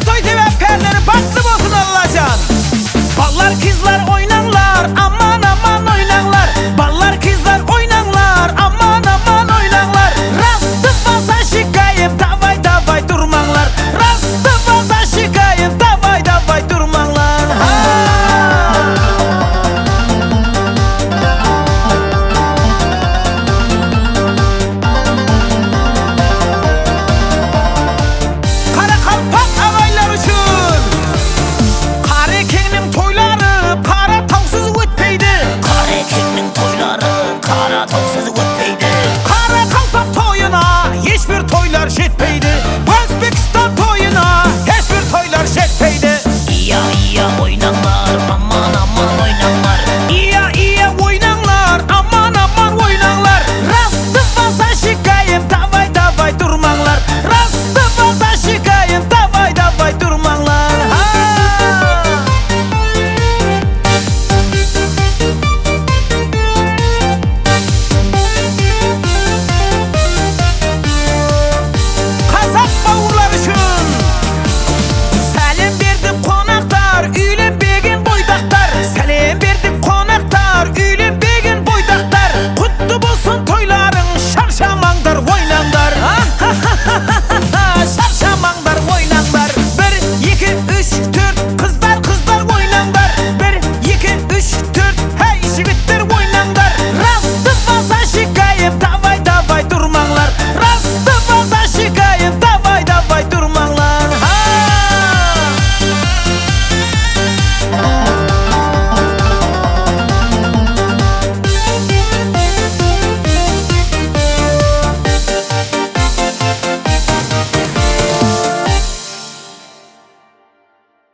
Kutoy seven perleri baklı olsun Allah'can Ballar kızlar oynar.